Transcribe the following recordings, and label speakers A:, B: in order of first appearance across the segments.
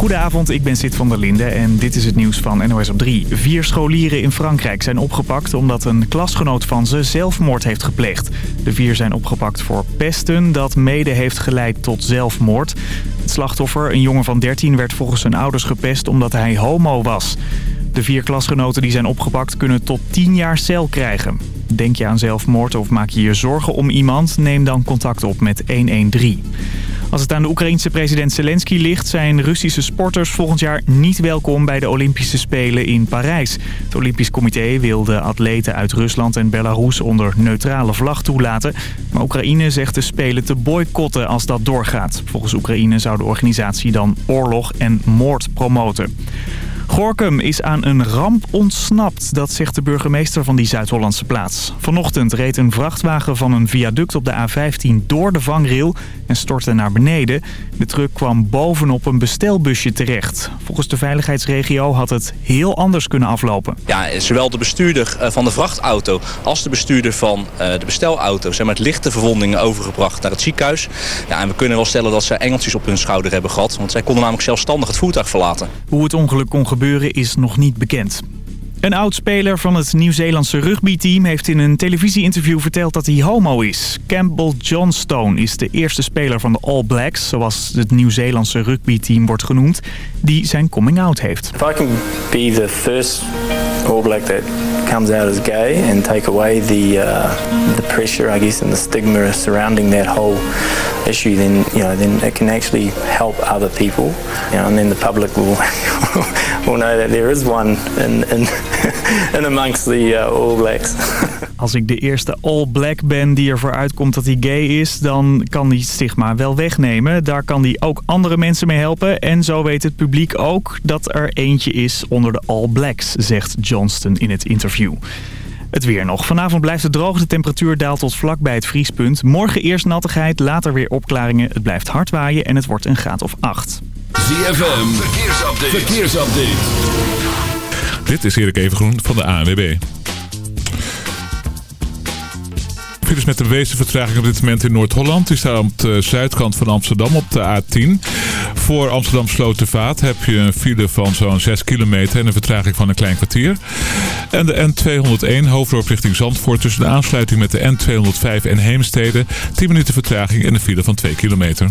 A: Goedenavond, ik ben Sid van der Linde en dit is het nieuws van NOS op 3. Vier scholieren in Frankrijk zijn opgepakt omdat een klasgenoot van ze zelfmoord heeft gepleegd. De vier zijn opgepakt voor pesten dat mede heeft geleid tot zelfmoord. Het slachtoffer, een jongen van 13, werd volgens zijn ouders gepest omdat hij homo was. De vier klasgenoten die zijn opgepakt kunnen tot 10 jaar cel krijgen. Denk je aan zelfmoord of maak je je zorgen om iemand? Neem dan contact op met 113. Als het aan de Oekraïense president Zelensky ligt... zijn Russische sporters volgend jaar niet welkom bij de Olympische Spelen in Parijs. Het Olympisch Comité wil de atleten uit Rusland en Belarus onder neutrale vlag toelaten. Maar Oekraïne zegt de Spelen te boycotten als dat doorgaat. Volgens Oekraïne zou de organisatie dan oorlog en moord promoten. Gorkum is aan een ramp ontsnapt, dat zegt de burgemeester van die Zuid-Hollandse plaats. Vanochtend reed een vrachtwagen van een viaduct op de A15 door de vangrail en stortte naar beneden. De truck kwam bovenop een bestelbusje terecht. Volgens de veiligheidsregio had het heel anders kunnen aflopen.
B: Ja, zowel de bestuurder eh, van de vrachtauto als de bestuurder van eh, de bestelauto zijn met lichte verwondingen overgebracht naar het ziekenhuis. Ja, en we kunnen wel stellen dat zij engeltjes op hun schouder hebben gehad, want zij konden namelijk zelfstandig het voertuig verlaten.
A: Hoe het ongeluk kon is nog niet bekend. Een oud-speler van het Nieuw-Zeelandse rugbyteam heeft in een televisieinterview verteld dat hij homo is. Campbell Johnstone is de eerste speler van de All Blacks, zoals het Nieuw-Zeelandse rugbyteam wordt genoemd, die zijn coming-out heeft.
C: If I can be the first All Black that comes out as gay and take away the uh, the pressure, I guess, and the stigma surrounding that whole issue, then you know, then it can actually help other people, you know, and then the public will will know that there is one in in, in amongst the uh, All Blacks.
A: Als ik de eerste All Black ben die ervoor uitkomt dat hij gay is, dan kan die stigma wel wegnemen. Daar kan hij ook andere mensen mee helpen. En zo weet het publiek ook dat er eentje is onder de All Blacks, zegt Johnston in het interview. Het weer nog. Vanavond blijft het droog. De temperatuur daalt tot vlak bij het vriespunt. Morgen eerst nattigheid, later weer opklaringen. Het blijft hard waaien en het wordt een graad of 8.
D: ZFM, verkeersupdate. verkeersupdate.
E: Dit is Erik Evengroen van de ANWB. files met de meeste vertraging op dit moment in Noord-Holland. Die staan op de zuidkant van Amsterdam op de A10. Voor Amsterdam Slotervaart heb je een file van zo'n 6 kilometer en een vertraging van een klein kwartier. En de N201 hoofddorp richting Zandvoort tussen de aansluiting met de N205 en Heemstede. 10 minuten vertraging en een file van 2 kilometer.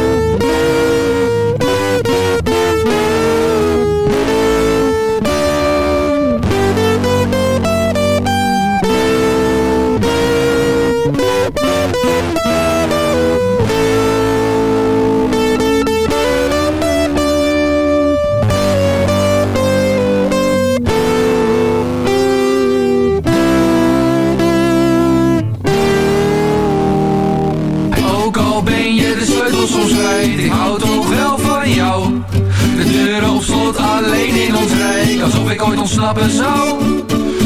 F: Ik ooit ontsnappen zou.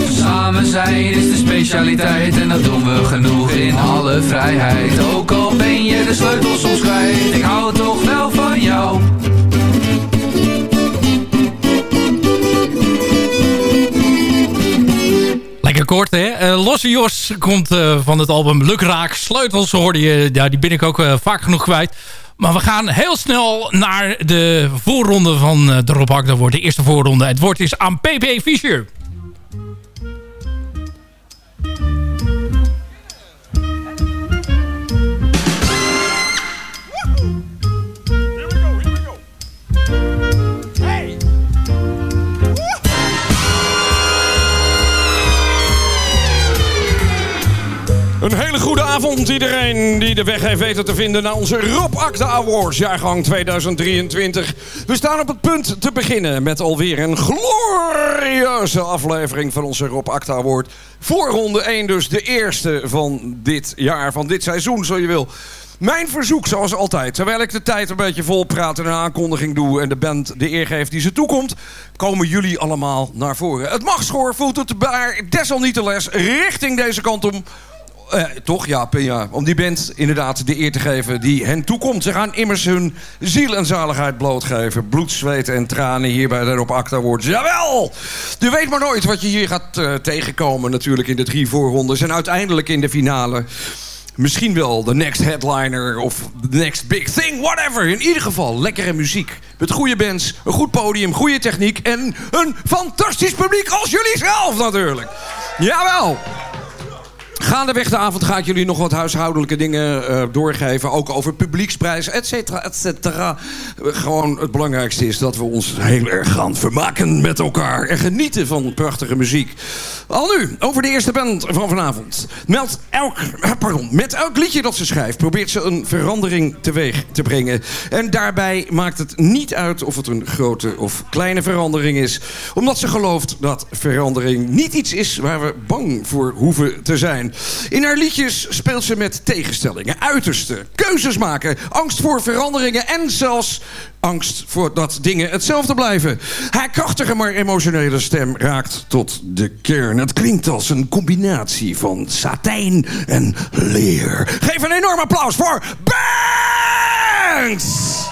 F: Samen zijn is de specialiteit en dat doen we genoeg in alle vrijheid. Ook al ben je de sleutel soms kwijt, ik hou toch wel van jou.
G: Lekker kort, hè? Eh, Losse Jos komt eh, van het album Lukraak. Sleutels hoorde je, ja, die ben ik ook eh, vaak genoeg kwijt. Maar we gaan heel snel naar de voorronde van de Rob Agda wordt. De eerste voorronde. Het woord is aan PP Fischer.
H: Een hele goede avond iedereen die de weg heeft weten te vinden naar onze Rob Akda Awards jaargang 2023. We staan op het punt te beginnen met alweer een glorieuze aflevering van onze Rob Akda Award. Voor ronde 1 dus de eerste van dit jaar, van dit seizoen zo je wil. Mijn verzoek, zoals altijd, terwijl ik de tijd een beetje vol praat en een aankondiging doe en de band de eer geeft die ze toekomt, komen jullie allemaal naar voren. Het mag het maar desalnietteles richting deze kant om
I: Eh, toch, ja, ja. Om die band inderdaad de eer te geven die hen toekomt. Ze gaan immers hun ziel en zaligheid blootgeven. Bloed, zweet en tranen hier bij de Rob Acta Awards. Jawel! Je weet maar nooit wat je hier gaat eh, tegenkomen natuurlijk in de drie voorrondes. En uiteindelijk in de finale misschien wel de next headliner of the next big thing, whatever. In ieder geval lekkere muziek. Met goede bands, een goed podium, goede techniek en een fantastisch publiek als jullie zelf natuurlijk. Jawel! Gaandeweg de avond ga ik jullie nog wat huishoudelijke dingen uh, doorgeven. Ook over publieksprijzen, et cetera, et cetera. Gewoon het belangrijkste is dat we ons heel erg gaan vermaken met elkaar. En genieten van prachtige muziek. Al nu, over de eerste band van vanavond. Met elk, eh, pardon, met elk liedje dat ze schrijft... probeert ze een verandering teweeg te brengen. En daarbij maakt het niet uit of het een grote of kleine verandering is. Omdat ze gelooft dat verandering niet iets is... waar we bang voor hoeven te zijn. In haar liedjes speelt ze met tegenstellingen, uitersten, keuzes maken, angst voor veranderingen en zelfs angst voor dat dingen hetzelfde blijven. Haar krachtige maar emotionele stem raakt tot de kern. Het klinkt als een combinatie van satijn en leer. Geef een enorm applaus voor Banks!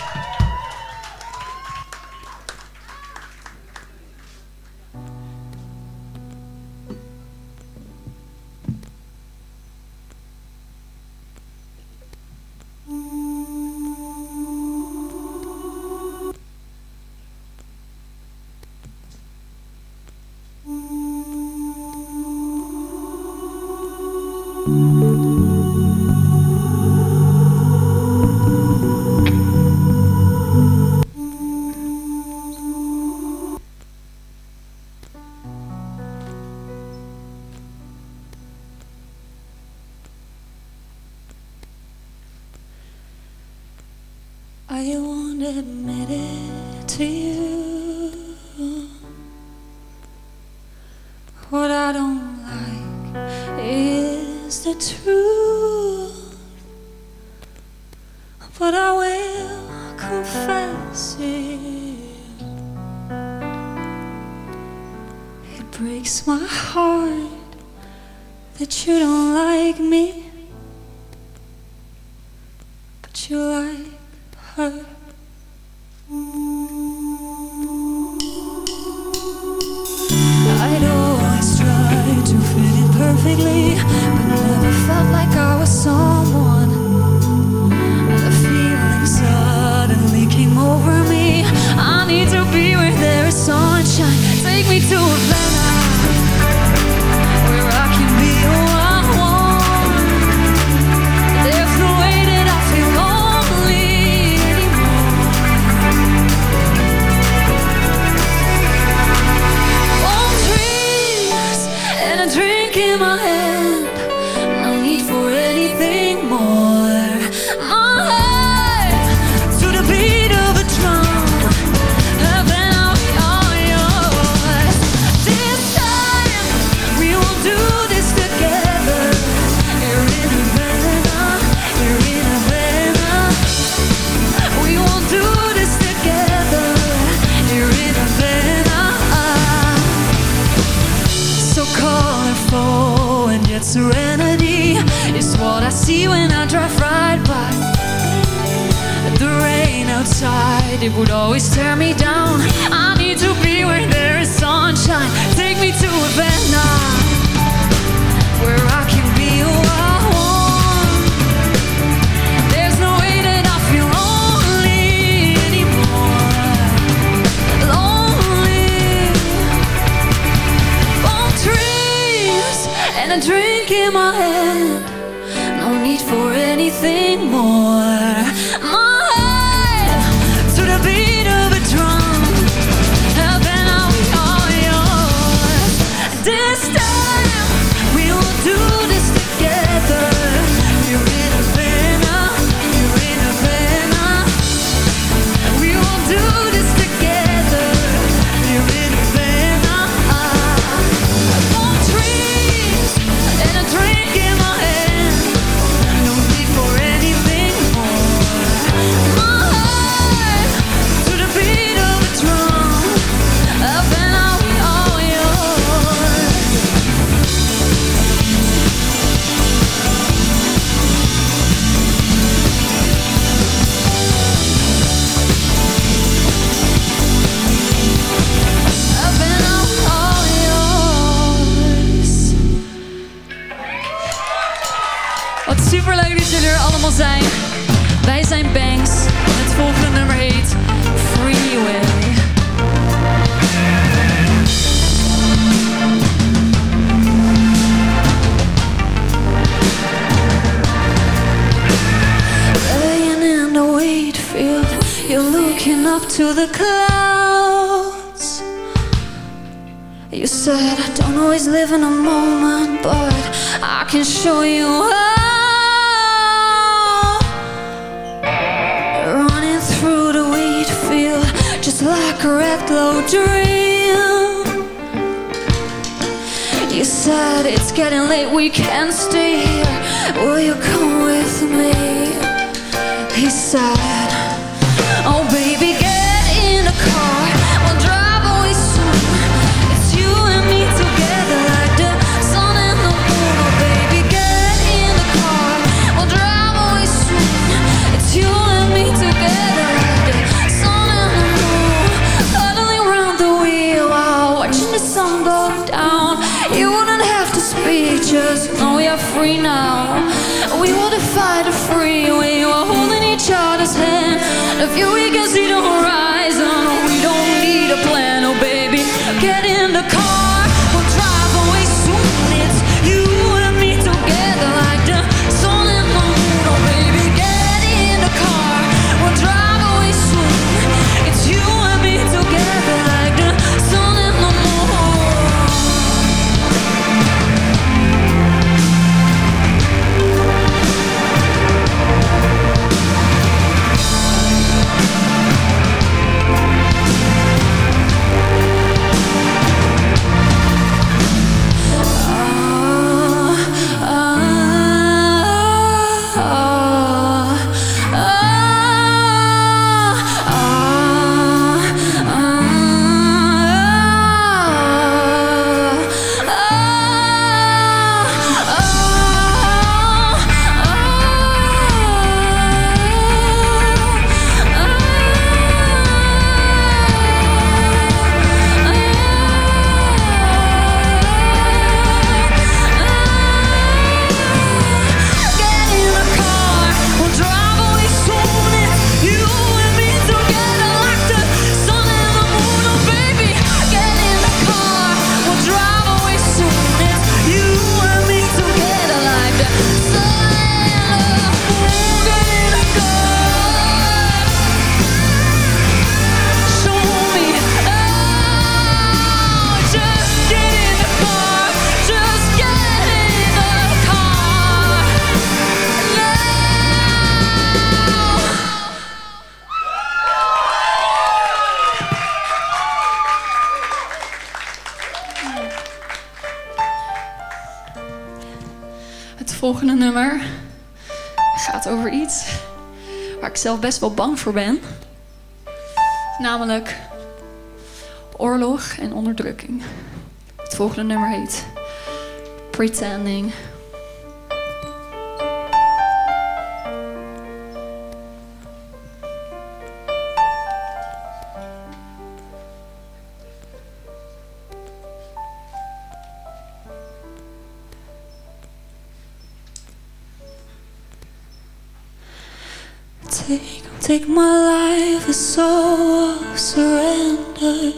I: perfectly, but never felt like I was on. it would always tear me down. I need to be where there is sunshine. Take me to Havana, where I can be who I want. There's no way that I feel lonely anymore. Lonely. Palm trees and a drink in my hand. You're free now. We will defy the freeway, we were holding each other's hand. A few we can see the horizon, volgende nummer gaat over iets waar ik zelf best wel bang voor ben. Namelijk oorlog en onderdrukking. Het volgende nummer heet Pretending. Take, my life as so of surrender.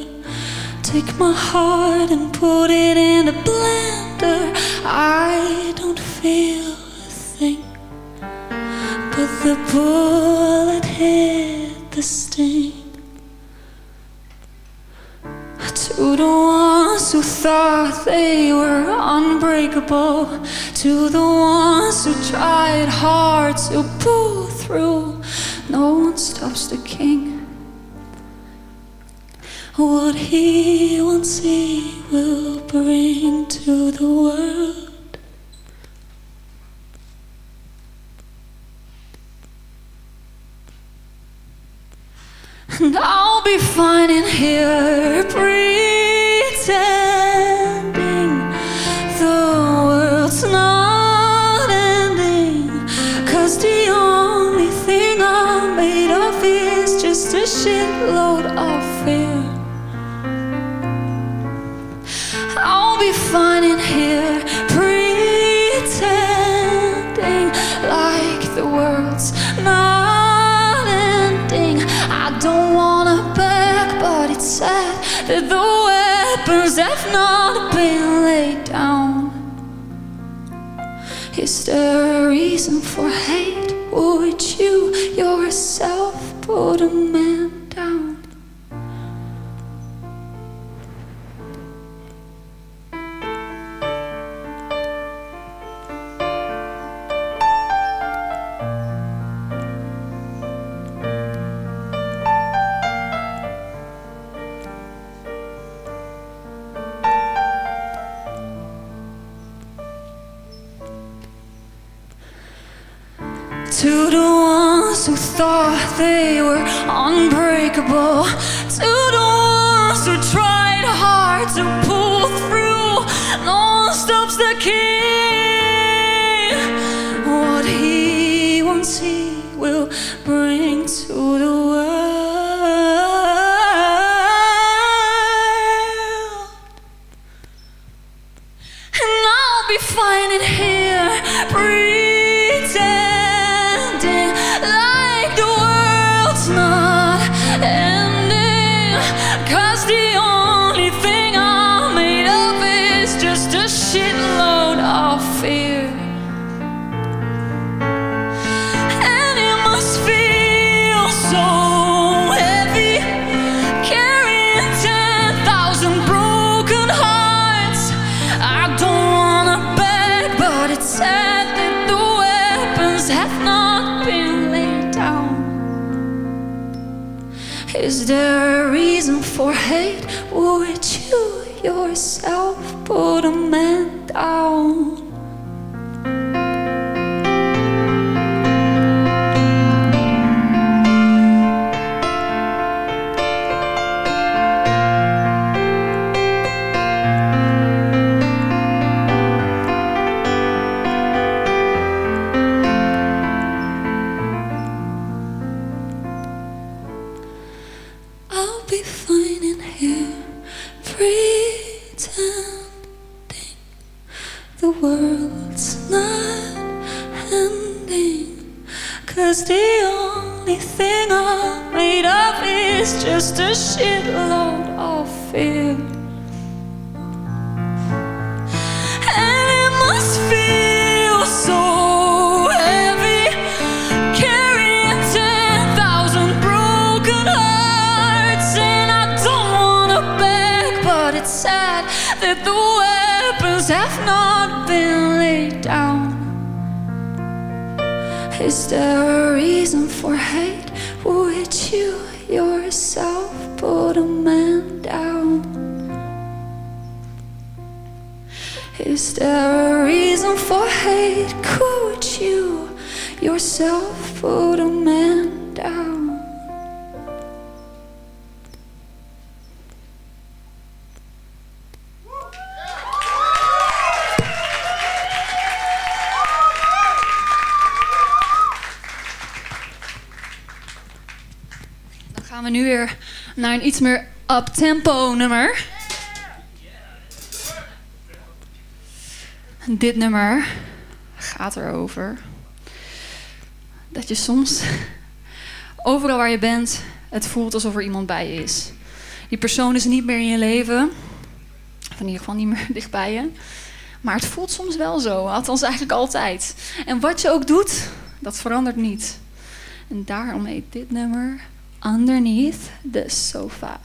I: Take my heart and put it in a blender. I don't feel a thing, but the bullet hit the sting. To the ones who thought they were unbreakable, to the ones who tried hard to pull through, no one stops the king. What he wants, he will bring to the world. And I'll be fine in here pretending the world's not ending. Cause the only thing I'm made of is just a shitload that the weapons have not been laid down. Is there a reason for hate? Would you yourself put a man Is there a reason for hate? Would you yourself put a man down? shit. Naar een iets meer up-tempo nummer. Dit nummer gaat erover dat je soms overal waar je bent, het voelt alsof er iemand bij je is. Die persoon is niet meer in je leven, of in ieder geval niet meer dichtbij je. Maar het voelt soms wel zo, althans eigenlijk altijd. En wat je ook doet, dat verandert niet. En daarom heet dit nummer Underneath the Sofa.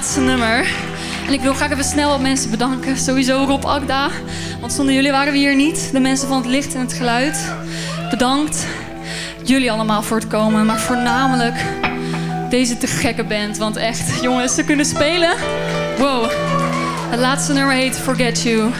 I: laatste nummer. En ik wil graag even snel wat mensen bedanken. Sowieso Rob Akda, want zonder jullie waren we hier niet. De mensen van het licht en het geluid. Bedankt. Jullie allemaal voor het komen, maar voornamelijk deze te gekke band. Want echt, jongens, ze kunnen spelen. Wow. Het laatste nummer heet Forget You.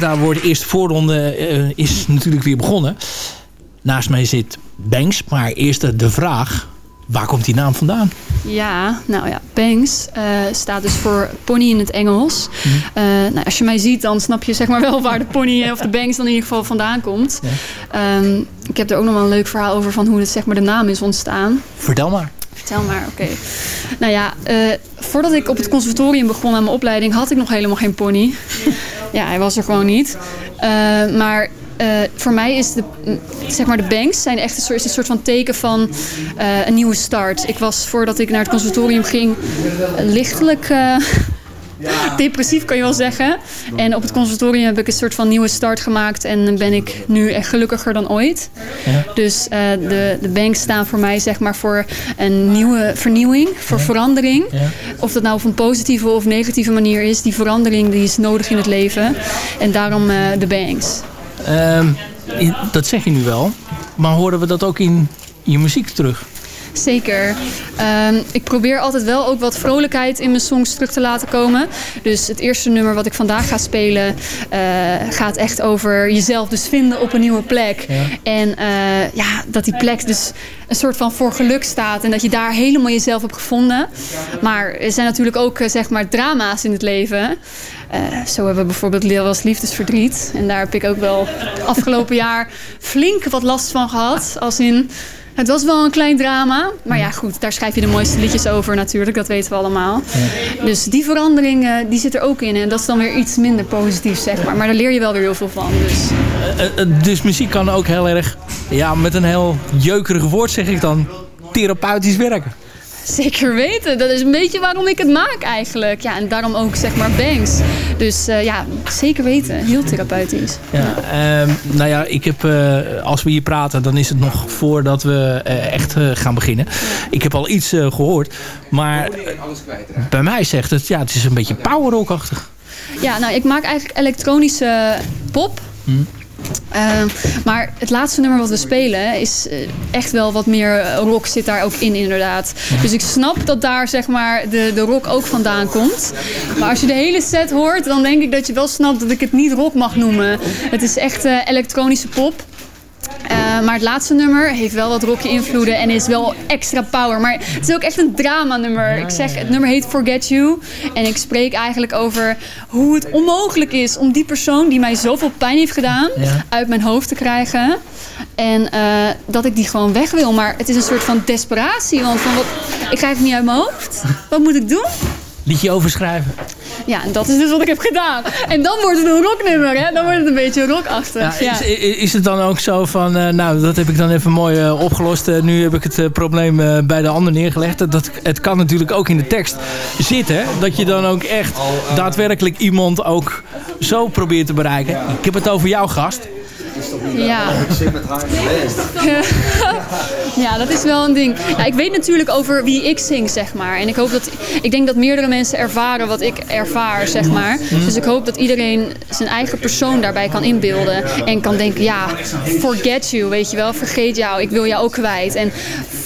G: Daar wordt de eerste voorronde uh, is natuurlijk weer begonnen. Naast mij zit Banks, maar eerst de vraag, waar komt die naam vandaan?
J: Ja, nou ja, Banks uh, staat dus voor pony in het Engels. Mm. Uh, nou, als je mij ziet, dan snap je zeg maar wel waar de pony of de Banks dan in ieder geval vandaan komt. Ja. Um, ik heb er ook nog wel een leuk verhaal over van hoe het, zeg maar, de naam is ontstaan.
G: Vertel maar.
J: Vertel maar, oké. Okay. Nou ja, uh, voordat ik op het conservatorium begon aan mijn opleiding... had ik nog helemaal geen pony. Ja, hij was er gewoon niet. maar uh, voor mij is de, zeg maar de banks zijn echt een soort, is een soort van teken van uh, een nieuwe start. Ik was voordat ik naar het conservatorium ging lichtelijk uh, depressief kan je wel zeggen. En op het conservatorium heb ik een soort van nieuwe start gemaakt en ben ik nu echt gelukkiger dan ooit. Ja. Dus de, de banks staan voor mij zeg maar voor een nieuwe vernieuwing, voor ja. verandering. Ja. Of dat nou op een positieve of negatieve manier is, die verandering die is nodig in het leven. En daarom de banks.
G: Um, dat zeg je nu wel. Maar horen we dat ook in je muziek terug?
J: Zeker. Um, ik probeer altijd wel ook wat vrolijkheid in mijn songs terug te laten komen. Dus het eerste nummer wat ik vandaag ga spelen uh, gaat echt over jezelf dus vinden op een nieuwe plek. Ja. En uh, ja, dat die plek dus een soort van voor geluk staat. En dat je daar helemaal jezelf hebt gevonden. Maar er zijn natuurlijk ook zeg maar drama's in het leven. Uh, zo hebben we bijvoorbeeld Leel was liefdesverdriet. En daar heb ik ook wel afgelopen jaar flink wat last van gehad. Als in, het was wel een klein drama. Maar ja, goed, daar schrijf je de mooiste liedjes over natuurlijk. Dat weten we allemaal. Ja. Dus die verandering, uh, die zit er ook in. En dat is dan weer iets minder positief, zeg maar. Maar daar leer je wel weer heel veel van. Dus,
G: uh, dus muziek kan ook heel erg, ja, met een heel jeukerig woord zeg ik dan, therapeutisch werken.
J: Zeker weten. Dat is een beetje waarom ik het maak eigenlijk. Ja, en daarom ook zeg maar banks. Dus uh, ja, zeker weten. Heel therapeutisch.
G: Ja, ja. Um, nou ja, ik heb, uh, als we hier praten, dan is het nog voordat we uh, echt gaan beginnen. Ik heb al iets gehoord. Maar bij mij zegt het, ja, het is een beetje power rockachtig.
J: Ja, nou, ik maak eigenlijk elektronische pop. Hm. Uh, maar het laatste nummer wat we spelen is uh, echt wel wat meer rock zit daar ook in inderdaad. Dus ik snap dat daar zeg maar de, de rock ook vandaan komt. Maar als je de hele set hoort, dan denk ik dat je wel snapt dat ik het niet rock mag noemen. Het is echt uh, elektronische pop. Uh, maar het laatste nummer heeft wel wat rockje invloeden en is wel extra power. Maar het is ook echt een drama nummer. Ik zeg, het nummer heet Forget You. En ik spreek eigenlijk over hoe het onmogelijk is om die persoon die mij zoveel pijn heeft gedaan, ja. uit mijn hoofd te krijgen. En uh, dat ik die gewoon weg wil. Maar het is een soort van desperatie. Want van wat, ik krijg het niet uit mijn hoofd. Wat moet ik doen?
G: Liedje overschrijven.
J: Ja, en dat is dus wat ik heb gedaan. En dan wordt het een rocknummer, hè? Dan wordt het een beetje rockachtig.
G: Ja. Is, is, het dan ook zo van, uh, nou, dat heb ik dan even mooi uh, opgelost. Uh, nu heb ik het probleem bij de ander neergelegd. Dat, het kan natuurlijk ook in de tekst zitten. Dat je dan ook echt daadwerkelijk iemand ook zo probeert te bereiken. Ik heb het over jouw gast.
J: Ja. ja, dat is wel een ding. Ja, ik weet natuurlijk over wie ik zing, zeg maar. En ik hoop dat, ik denk dat meerdere mensen ervaren wat ik ervaar, zeg maar. Dus ik hoop dat iedereen zijn eigen persoon daarbij kan inbeelden. En kan denken, ja, forget you, weet je wel. Vergeet jou, ik wil jou ook kwijt. En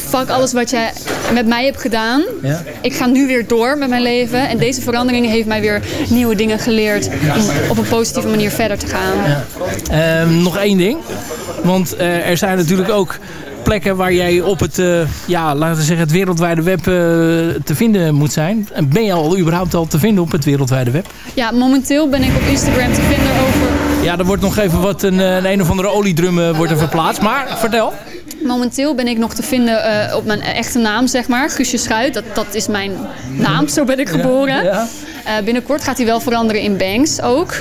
J: fuck alles wat jij met mij hebt gedaan. Ja. Ik ga nu weer door met mijn leven. En deze verandering heeft mij weer nieuwe dingen geleerd. Om op een positieve manier verder te gaan.
G: Ja. Um, nog één ding. Want uh, er zijn natuurlijk ook plekken waar jij op het, uh, ja, laten we zeggen, het wereldwijde web uh, te vinden moet zijn. Ben je al überhaupt al te vinden op het wereldwijde web?
J: Ja, momenteel ben ik op Instagram te vinden over...
G: Ja, er wordt nog even wat een, een, een of andere oliedrum wordt er verplaatst. Maar vertel.
J: Momenteel ben ik nog te vinden uh, op mijn echte naam, zeg maar. Guusje Schuit, dat, dat is mijn naam, zo ben ik geboren. Ja, ja. Uh, binnenkort gaat hij wel veranderen in Banks ook.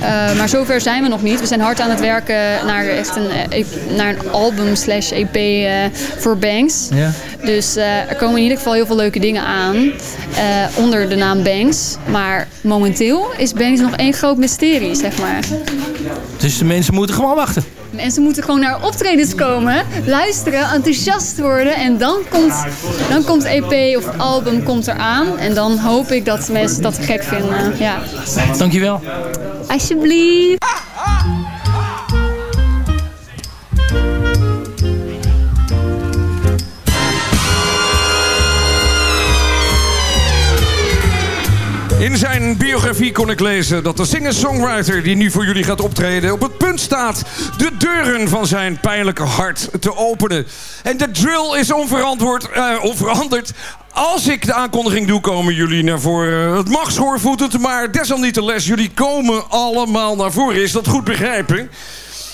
J: Uh, maar zover zijn we nog niet. We zijn hard aan het werken naar, echt een, naar een album slash EP voor Banks. Ja. Dus er komen in ieder geval heel veel leuke dingen aan onder de naam Banks. Maar momenteel is Banks nog één groot mysterie, zeg maar.
G: Dus de mensen moeten gewoon wachten.
J: Mensen moeten gewoon naar optredens komen, luisteren, enthousiast worden. En dan komt, dan komt EP of album komt eraan. En dan hoop ik dat mensen dat gek vinden. Ja.
G: Dankjewel.
J: Alsjeblieft.
H: In zijn biografie kon ik lezen dat de singer-songwriter die nu voor jullie gaat optreden op het punt staat de deuren van zijn pijnlijke hart te openen. En de drill is onverantwoord, eh, onveranderd. Als ik de aankondiging doe, komen jullie naar voren. Het mag schoorvoetend, maar desalniettemin, jullie komen allemaal naar voren. Is dat goed begrijpen?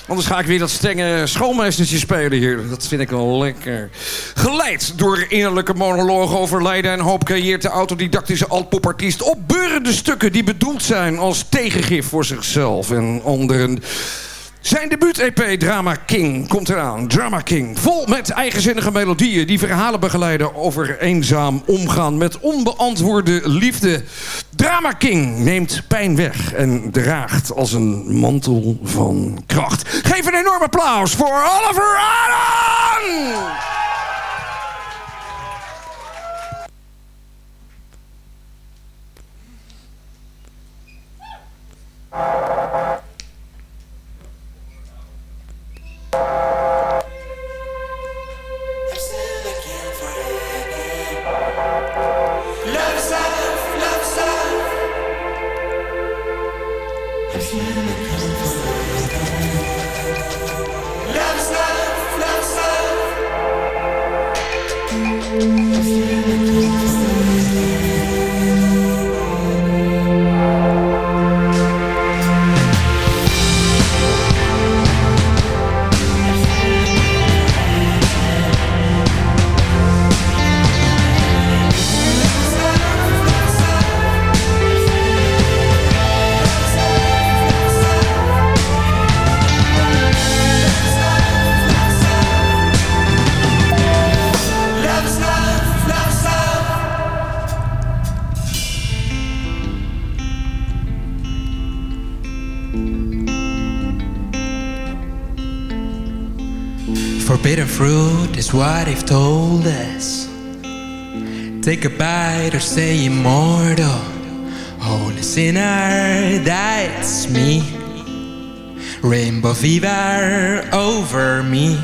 H: Anders ga ik weer dat strenge schoolmeestertje spelen hier. Dat vind ik wel lekker. Geleid door innerlijke monologen over lijden en hoop... creëert de autodidactische altpopartiest opbeurende stukken... die bedoeld zijn als tegengif voor zichzelf en anderen. Zijn debuut-EP Drama King komt eraan. Drama King. Vol met eigenzinnige melodieën die verhalen begeleiden over eenzaam omgaan met onbeantwoorde liefde. Drama King neemt pijn weg en draagt als een mantel van kracht. Geef een enorm applaus voor Oliver Adam!
K: Forbidden fruit is what they've told us. Take a bite or stay immortal. Holy sinner, that's me. Rainbow fever over me.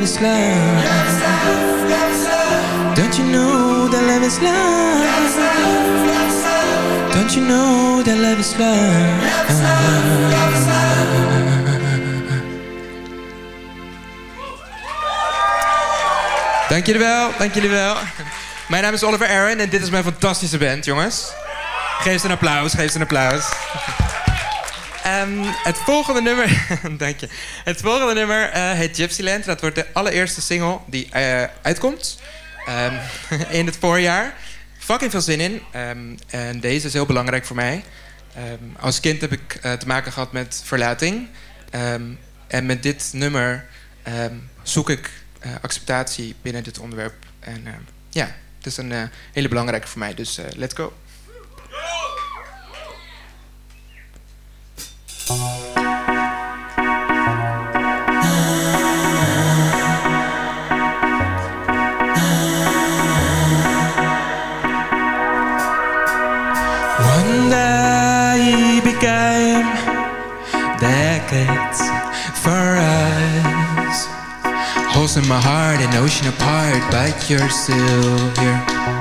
K: Love is love? Don't you know that love is love? Don't you know that love is love? Dank jullie wel, dank jullie wel. Mijn naam is Oliver Aaron en dit is mijn fantastische band, jongens. Geef ze een applaus, geef ze een applaus. Ehm, het volgende nummer, dank je. Het volgende nummer uh, heet Gypsyland. Dat wordt de allereerste single die uh, uitkomt um, in het voorjaar. Fucking veel zin in. Um, en deze is heel belangrijk voor mij. als kind heb ik uh, te maken gehad met verlating. en met dit nummer zoek ik acceptatie binnen dit onderwerp. En ja, het is een hele belangrijke voor mij. Dus let's go. In my heart, an ocean apart, but you're still here.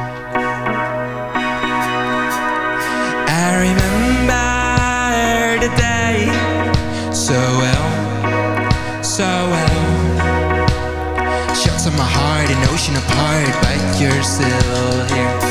K: So well, so well. Shots on my heart, an ocean apart, but you're still here.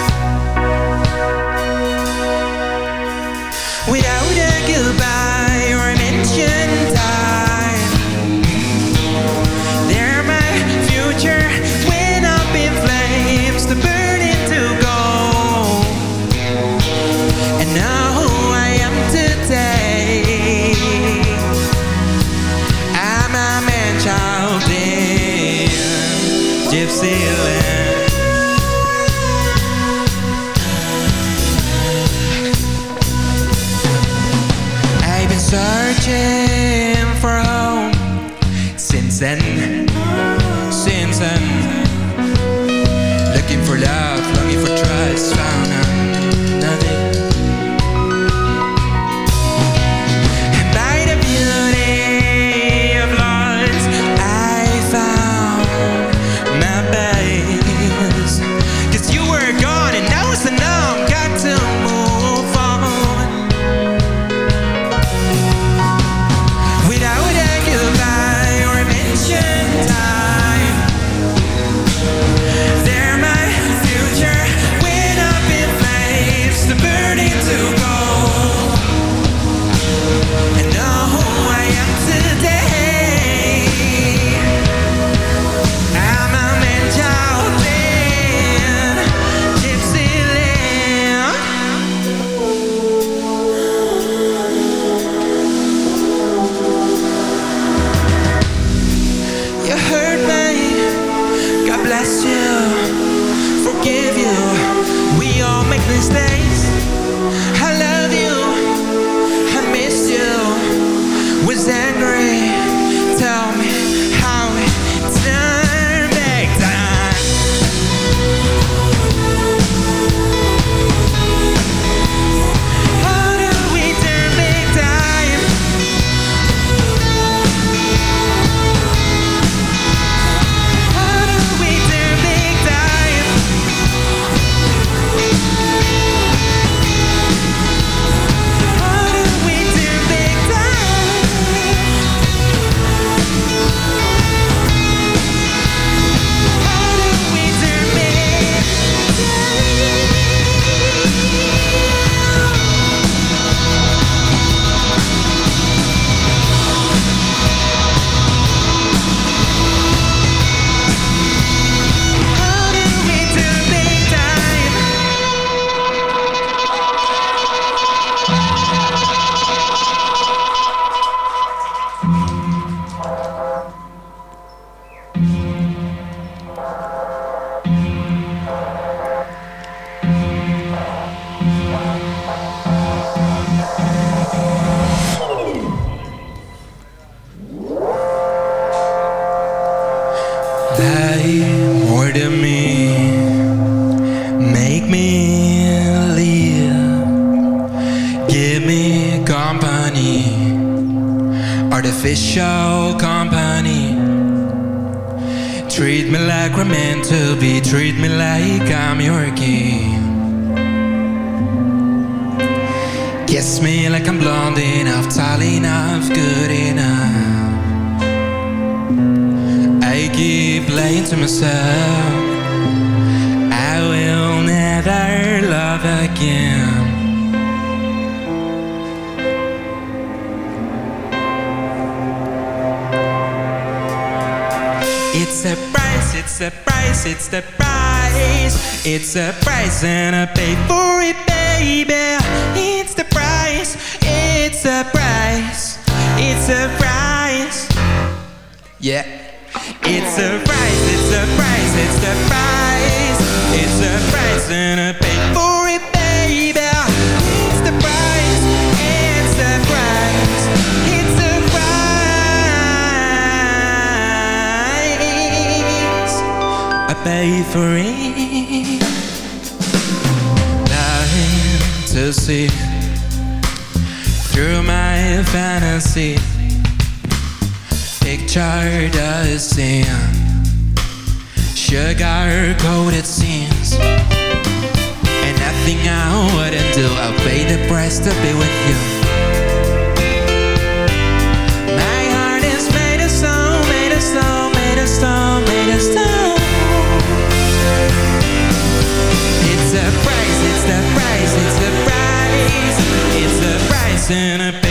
K: Keep lying to myself. I will never love again. It's a price, it's a price, it's the price. It's a price and I pay for it, baby. It's the price, it's a price, it's a price. Yeah. It's a price, it's a price, it's the price. It's a price and I pay for it, baby. It's the price, it's the price, it's the price. I pay for it. Nothing to see through my fantasy. Picture the scene Sugar coated scenes And nothing I wouldn't do I'll pay the price to be with you My heart is made of stone Made of stone, made of stone, made of stone It's a price, it's the price, it's the price It's the price and I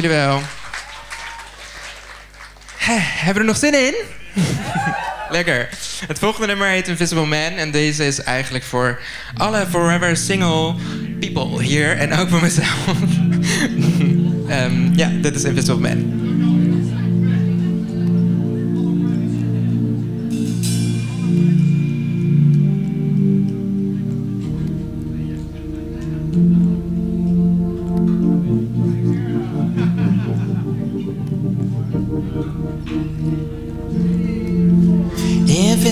K: jullie wel. Hebben we er nog zin in? Lekker. Het volgende nummer heet Invisible Man. En deze is eigenlijk voor alle forever single people hier. En ook voor mezelf. Ehm, ja, dit is Invisible Man.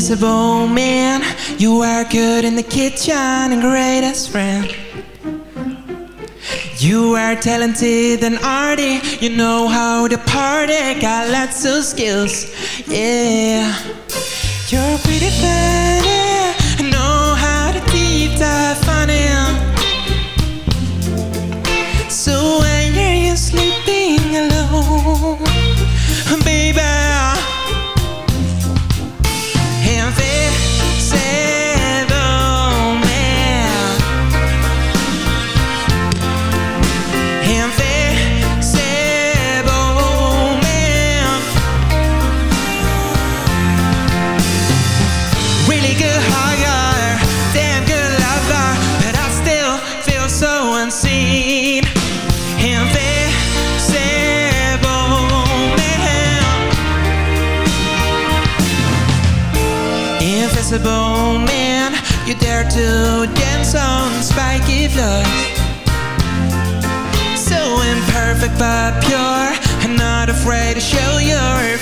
K: Invisible man, you are good in the kitchen and greatest friend. You are talented and arty, you know how to party, got lots of skills, yeah. You're pretty funny, know how to deep dive to dance on spiky floors. So imperfect but pure, and not afraid to show your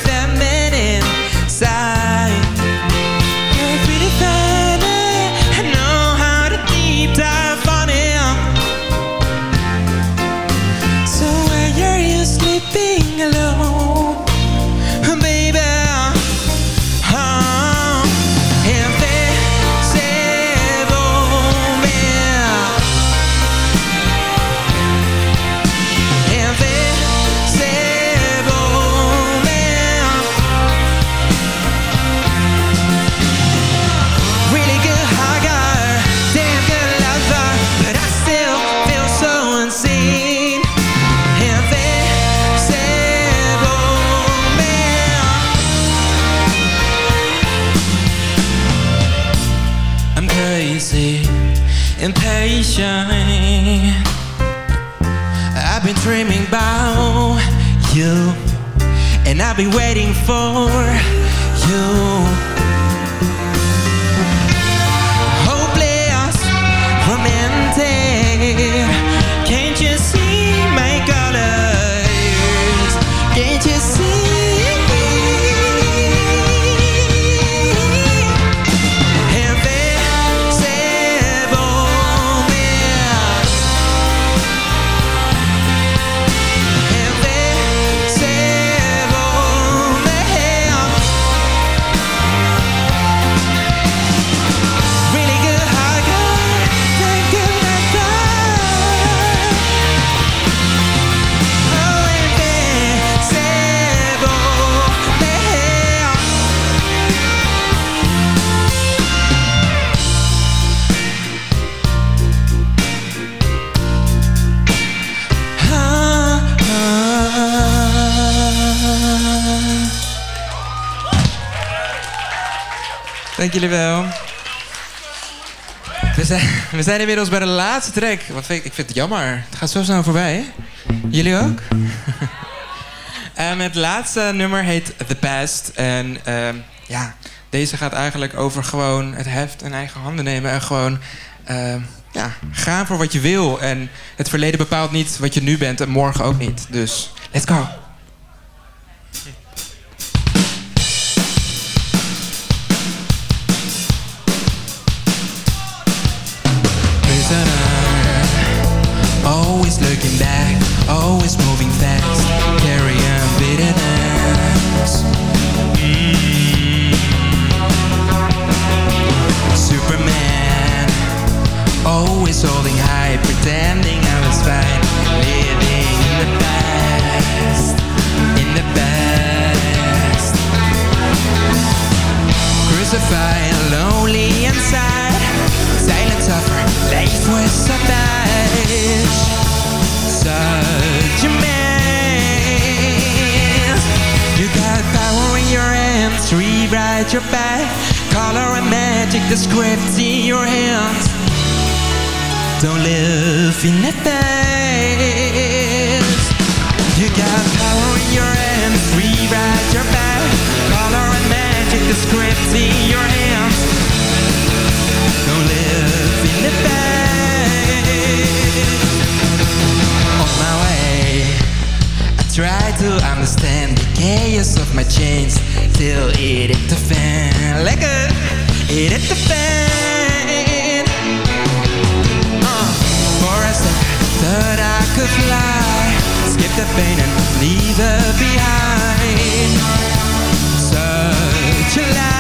K: jullie wel. We zijn, we zijn inmiddels bij de laatste track. Wat ik, ik vind het jammer. Het gaat zo snel voorbij? Jullie ook? Ehm, het laatste nummer heet The Past. En ehm, ja, deze gaat eigenlijk over gewoon het heft in eigen handen nemen. En gewoon ehm, ja, gaan voor wat je wil. En het verleden bepaalt niet wat je nu bent en morgen ook niet. Dus let's go. Looking back, always moving fast, carrying bitterness. Mm. Superman, always holding high, pretending I was fine, living in the past, in the past. Crucified, lonely inside, silent suffer, life was so bad. Man. You got power in your hands, rewrite your back, color and magic, the script in your hands. Don't live in the past. You got power in your hands, rewrite your back, color and magic, the script in your hands. Don't live in the On my way, I try to understand the chaos of my chains till it hit the fan. Like a, it hit the fan. Uh, for a second, thought I could fly, skip the pain and leave her behind. Such a lie.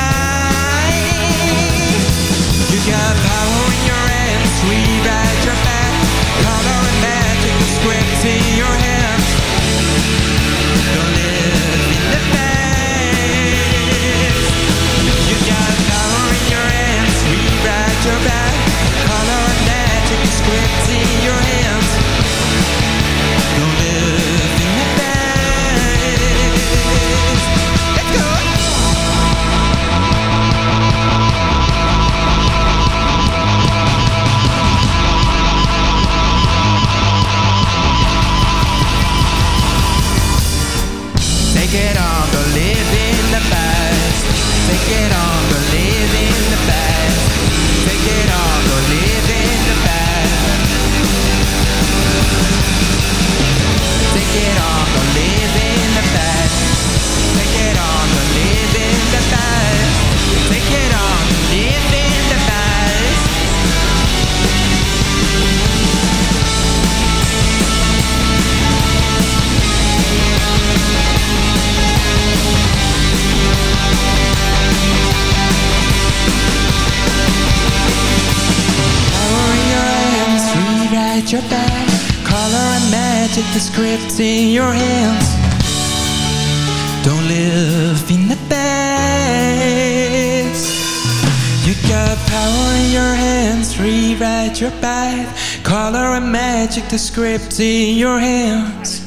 K: Script in your hands.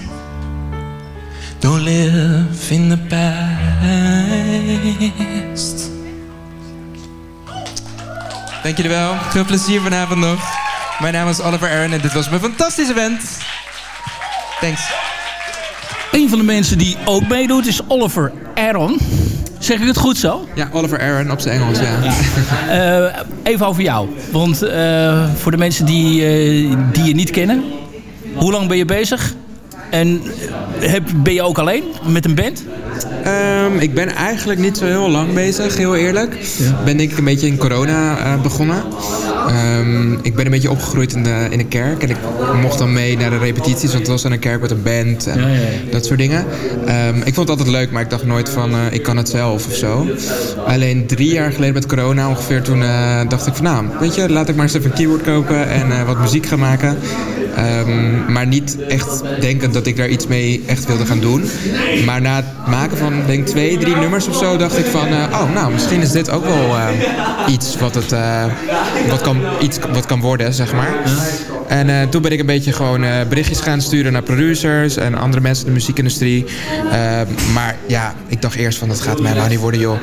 K: Don't live in the past. Dank jullie wel. Plezier vanavond nog. Mijn naam is Oliver Aaron en dit was mijn fantastische event. Thanks.
G: Een van de mensen die ook meedoet is Oliver Aaron. Zeg ik het goed zo?
K: Ja, Oliver Aaron op zijn Engels, ja.
G: Eh, even over jou. Want eh, voor de mensen die, eh, die je niet kennen. Hoe lang ben je bezig? En heb, ben je ook alleen met een band?
K: Ehm, ik ben eigenlijk niet zo heel lang bezig, heel eerlijk. Ik ben denk ik een beetje in corona eh, begonnen. Ehm, ik ben een beetje opgegroeid in de, in de kerk. En ik mocht dan mee naar de repetities, want het was dan een kerk met een band en
G: Ja, ja, ja.
K: dat soort dingen. Ehm, ik vond het altijd leuk, maar ik dacht nooit van eh, ik kan het zelf of zo. Alleen drie jaar geleden met corona ongeveer, toen eh, dacht ik van nou, weet je, laat ik maar eens even een keyboard kopen en wat muziek gaan maken. Ehm, maar niet echt denkend dat ik daar iets mee echt wilde gaan doen. Maar na het maken van denk twee, drie nummers of zo, dacht ik van eh, oh nou, misschien is dit ook wel eh, iets wat het eh, wat kan, iets wat kan worden, zeg maar. En eh, toen ben ik een beetje gewoon eh, berichtjes gaan sturen naar producers en andere mensen in de muziekindustrie. Eh, maar ja, ik dacht eerst van dat gaat mij helemaal niet worden joh.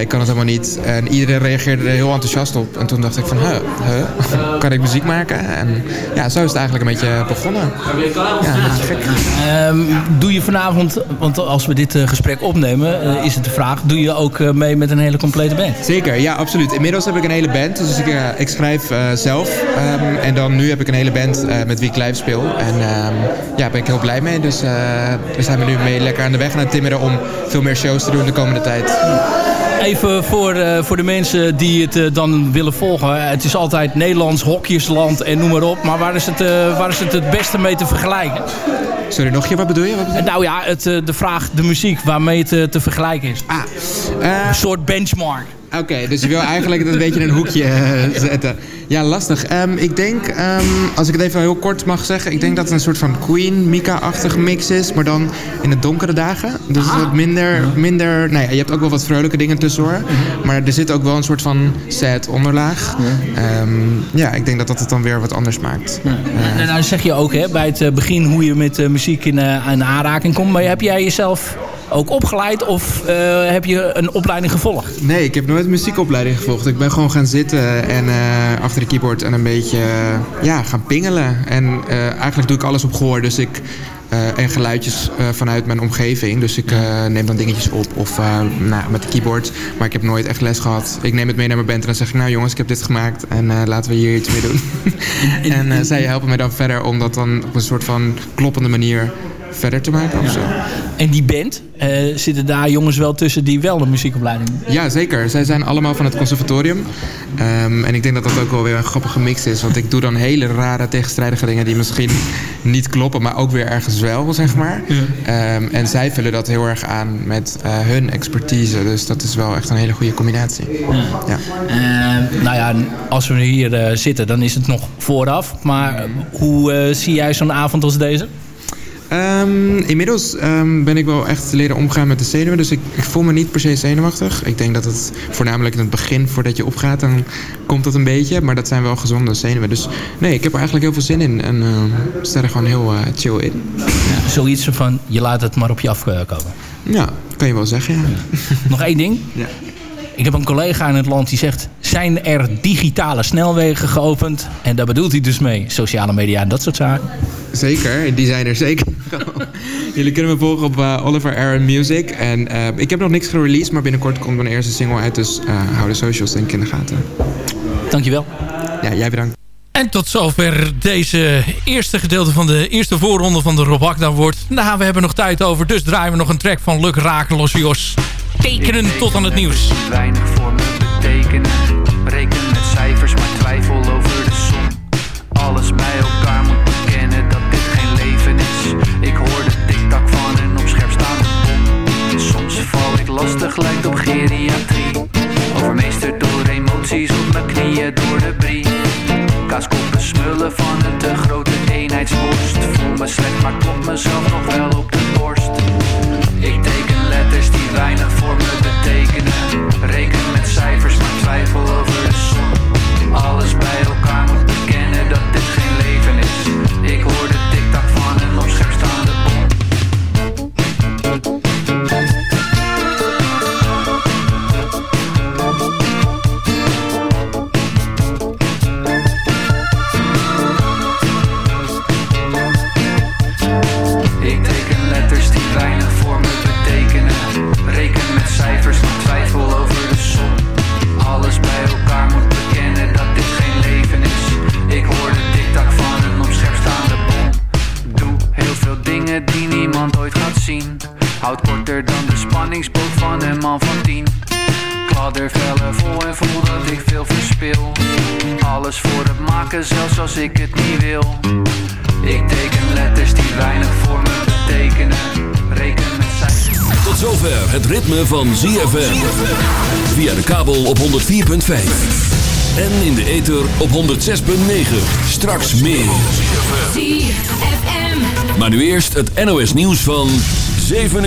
K: Ik kan het helemaal niet. En iedereen reageerde er heel enthousiast op. En toen dacht ik van, huh, huh, kan ik muziek maken? En ja, zo is het eigenlijk een beetje begonnen. Ja, gek.
G: Ehm, doe je vanavond, want als we dit gesprek opnemen, is het de vraag: doe je ook mee met een hele complete band?
K: Zeker, ja, absoluut. Inmiddels heb ik een hele band. Dus ik, ik schrijf zelf. Ehm, en dan nu heb ik een hele band eh, met wie ik live speel. En ehm, ja, daar ben ik heel blij mee. Dus eh, we zijn we nu mee lekker aan de weg het timmeren om veel meer shows te doen de komende tijd.
G: Even voor, eh, voor de mensen die het dan willen volgen. Het is altijd Nederlands, hokjesland en noem maar op. Maar waar is het, waar is het het beste mee te vergelijken?
K: Sorry, nog keer, wat bedoel je? Wat bedoel je?
G: Nou ja, het, de vraag, de muziek, waarmee het te vergelijken is.
K: Ah,
G: een soort benchmark.
K: Oké, dus je wil eigenlijk het een beetje in een hoekje eh, zetten. Ja, lastig. Ehm, ik denk, ehm, als ik het even heel kort mag zeggen... ik denk dat het een soort van Queen, Mika-achtige mix is... maar dan in de donkere dagen. Dus wat minder... minder nou ja, je hebt ook wel wat vrolijke dingen tussendoor. Maar er zit ook wel een soort van sad onderlaag. Ehm, ja, ik denk dat dat het dan weer wat anders maakt.
G: En, en nou zeg je ook hè, bij het eh, begin hoe je met eh, muziek in, in aanraking komt. Maar heb jij jezelf ook opgeleid of eh, heb je een opleiding gevolgd?
K: Nee, ik heb nooit een muziekopleiding gevolgd. Ik ben gewoon gaan zitten en eh, achter de keyboard en een beetje eh, ja, gaan pingelen. En eigenlijk doe ik alles op gehoor. Dus ik, en geluidjes vanuit mijn omgeving. Dus ik neem dan dingetjes op of nou, met de keyboard. Maar ik heb nooit echt les gehad. Ik neem het mee naar mijn band en dan zeg ik... Nou jongens, ik heb dit gemaakt en laten we hier iets mee doen. en zij helpen mij dan verder om dat dan op een soort van kloppende manier verder te maken of zo.
G: En die band, eh, zitten daar jongens wel tussen die wel een muziekopleiding?
K: Ja, zeker. Zij zijn allemaal van het conservatorium. Ehm, en ik denk dat dat ook wel weer een grappige mix is. Want ik doe dan hele rare tegenstrijdige dingen die misschien niet kloppen, maar ook weer ergens wel, zeg maar. Ehm, en zij vullen dat heel erg aan met eh, hun expertise. Dus dat is wel echt een hele goede combinatie. Ja.
G: Eh, nou ja, als we hier eh, zitten, dan is het nog vooraf. Maar hoe zie jij zo'n avond als deze?
K: Ehm, inmiddels ehm, ben ik wel echt leren omgaan met de zenuwen. Dus ik, ik voel me niet per se zenuwachtig. Ik denk dat het voornamelijk in het begin, voordat je opgaat, dan komt dat een beetje. Maar dat zijn wel gezonde zenuwen. Dus nee, ik heb er eigenlijk heel veel zin in. En ehm sta er gewoon heel eh, chill in.
G: Zoiets van, je laat het maar op je afkomen.
K: Ja, kan je wel zeggen, ja.
G: Nog één ding.
K: Ja.
G: Ik heb een collega in het land die zegt... zijn er digitale snelwegen geopend? En daar bedoelt hij dus mee sociale media en dat soort zaken.
K: Zeker, die zijn er zeker. Jullie kunnen me volgen op eh, Oliver Aaron Music. En eh, ik heb nog niks gereleased, maar binnenkort komt mijn eerste single uit. Dus eh, hou de socials denk ik in de gaten.
G: Dankjewel.
K: Ja, jij bedankt.
G: En tot zover deze eerste gedeelte van de eerste voorronde van de Rob Akda wordt. Nou, we hebben nog tijd over, dus draaien we nog een track van Luk Raken Los Jos. Tekenen tot aan het nieuws.
F: Weinig voor me betekenen. Reken met cijfers, maar twijfel over de som. Alles bij elkaar moet bekennen dat dit geen leven is. Ik hoor de tik-tak van een op scherp staande bom. Soms val ik lastig, lijkt op geriatrie. Overmeesterd door emoties op mijn knieën door de brie. Kaaskoppen smullen van een te grote eenheidsworst. Voel
I: me slecht, maar klop mezelf nog wel op de borst. Ik weinig voor me betekenen. Reken met cijfers, maar twijfel over de som. Alles bij als ik het niet wil. Ik teken letters die weinig voor me betekenen. Reken met cijfers.
D: Tot zover het ritme van ZFM. Via de kabel op 104.5. En in de ether op 106.9. Straks meer.
L: ZFM.
D: Maar nu eerst het NOS nieuws van 7 uur.